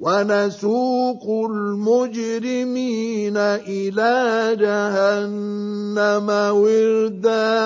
ونسوق المجرمين إلى جهنم وردا